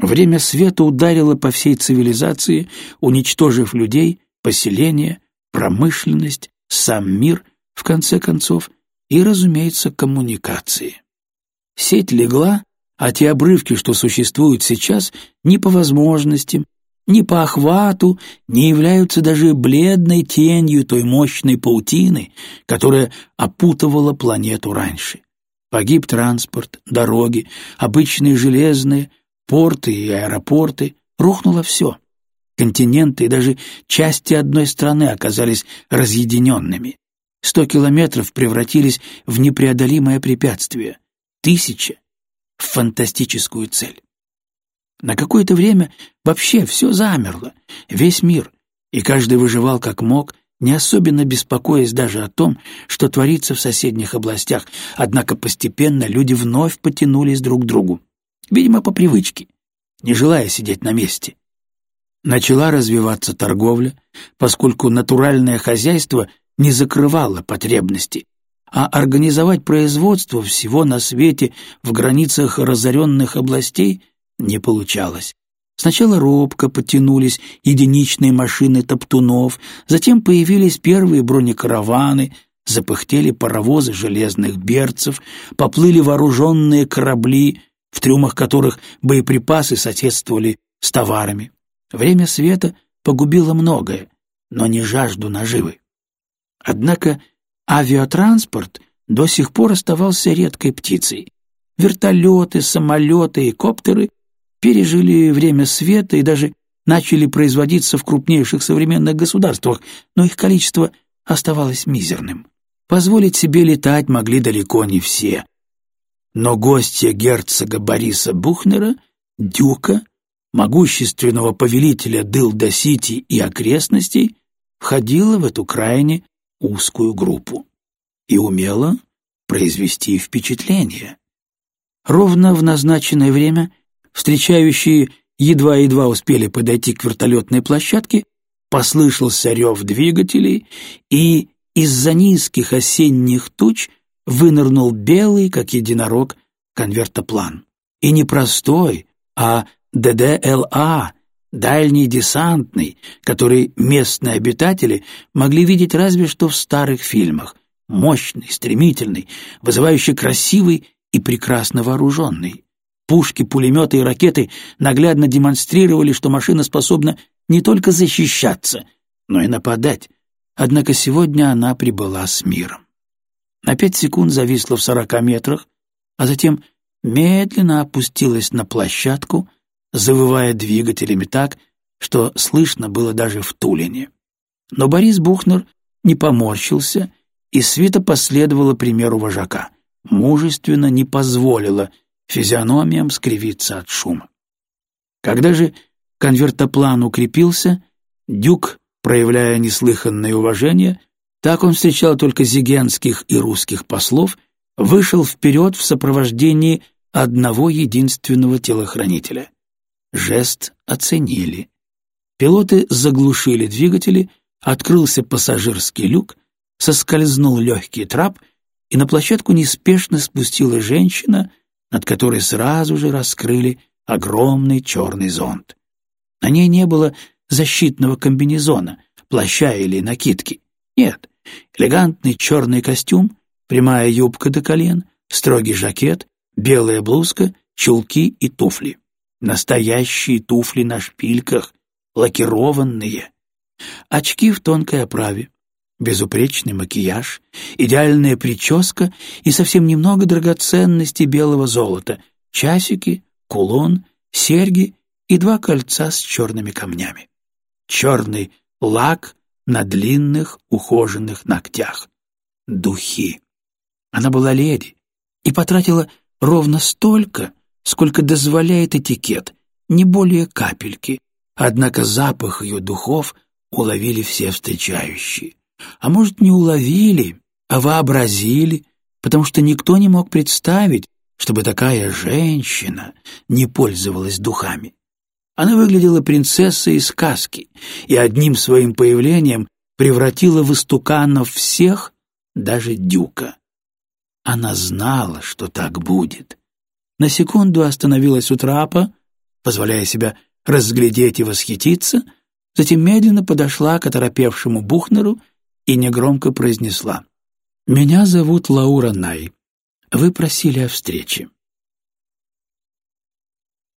Время света ударило по всей цивилизации, уничтожив людей, поселения, промышленность, сам мир, в конце концов, и, разумеется, коммуникации. Сеть легла, а те обрывки, что существуют сейчас, ни по возможностям, ни по охвату не являются даже бледной тенью той мощной паутины, которая опутывала планету раньше. Погиб транспорт, дороги, обычные железные, порты и аэропорты, рухнуло все. Континенты и даже части одной страны оказались разъединенными. Сто километров превратились в непреодолимое препятствие, тысяча — в фантастическую цель. На какое-то время вообще все замерло, весь мир, и каждый выживал как мог, не особенно беспокоясь даже о том, что творится в соседних областях, однако постепенно люди вновь потянулись друг к другу видимо, по привычке, не желая сидеть на месте. Начала развиваться торговля, поскольку натуральное хозяйство не закрывало потребности, а организовать производство всего на свете в границах разоренных областей не получалось. Сначала робко потянулись единичные машины топтунов, затем появились первые бронекараваны, запыхтели паровозы железных берцев, поплыли вооруженные корабли, в трюмах которых боеприпасы соседствовали с товарами. Время света погубило многое, но не жажду наживы. Однако авиатранспорт до сих пор оставался редкой птицей. Вертолеты, самолеты и коптеры пережили время света и даже начали производиться в крупнейших современных государствах, но их количество оставалось мизерным. Позволить себе летать могли далеко не все, но гостья герцога Бориса Бухнера, дюка, могущественного повелителя Дылда-Сити и окрестностей, входила в эту крайне узкую группу и умела произвести впечатление. Ровно в назначенное время встречающие едва-едва успели подойти к вертолетной площадке, послышался рев двигателей, и из-за низких осенних туч вынырнул белый, как единорог, конвертоплан. И не простой, а ДДЛА, дальний десантный, который местные обитатели могли видеть разве что в старых фильмах. Мощный, стремительный, вызывающий красивый и прекрасно вооруженный. Пушки, пулеметы и ракеты наглядно демонстрировали, что машина способна не только защищаться, но и нападать. Однако сегодня она прибыла с миром на пять секунд зависла в сорока метрах, а затем медленно опустилась на площадку, завывая двигателями так, что слышно было даже в Тулине. Но Борис Бухнер не поморщился, и свита последовала примеру вожака, мужественно не позволила физиономиям скривиться от шума. Когда же конвертоплан укрепился, Дюк, проявляя неслыханное уважение, так он встречал только зигенских и русских послов, вышел вперед в сопровождении одного единственного телохранителя. Жест оценили. Пилоты заглушили двигатели, открылся пассажирский люк, соскользнул легкий трап, и на площадку неспешно спустилась женщина, над которой сразу же раскрыли огромный черный зонт. На ней не было защитного комбинезона, плаща или накидки. Нет, элегантный черный костюм, прямая юбка до колен, строгий жакет, белая блузка, чулки и туфли. Настоящие туфли на шпильках, лакированные. Очки в тонкой оправе, безупречный макияж, идеальная прическа и совсем немного драгоценностей белого золота, часики, кулон, серьги и два кольца с черными камнями. Черный лак на длинных ухоженных ногтях. Духи. Она была леди и потратила ровно столько, сколько дозволяет этикет, не более капельки, однако запах ее духов уловили все встречающие. А может, не уловили, а вообразили, потому что никто не мог представить, чтобы такая женщина не пользовалась духами. Она выглядела принцессой из сказки и одним своим появлением превратила в истуканов всех, даже Дюка. Она знала, что так будет. На секунду остановилась у трапа, позволяя себя разглядеть и восхититься, затем медленно подошла к оторопевшему Бухнеру и негромко произнесла «Меня зовут Лаура Най. Вы просили о встрече».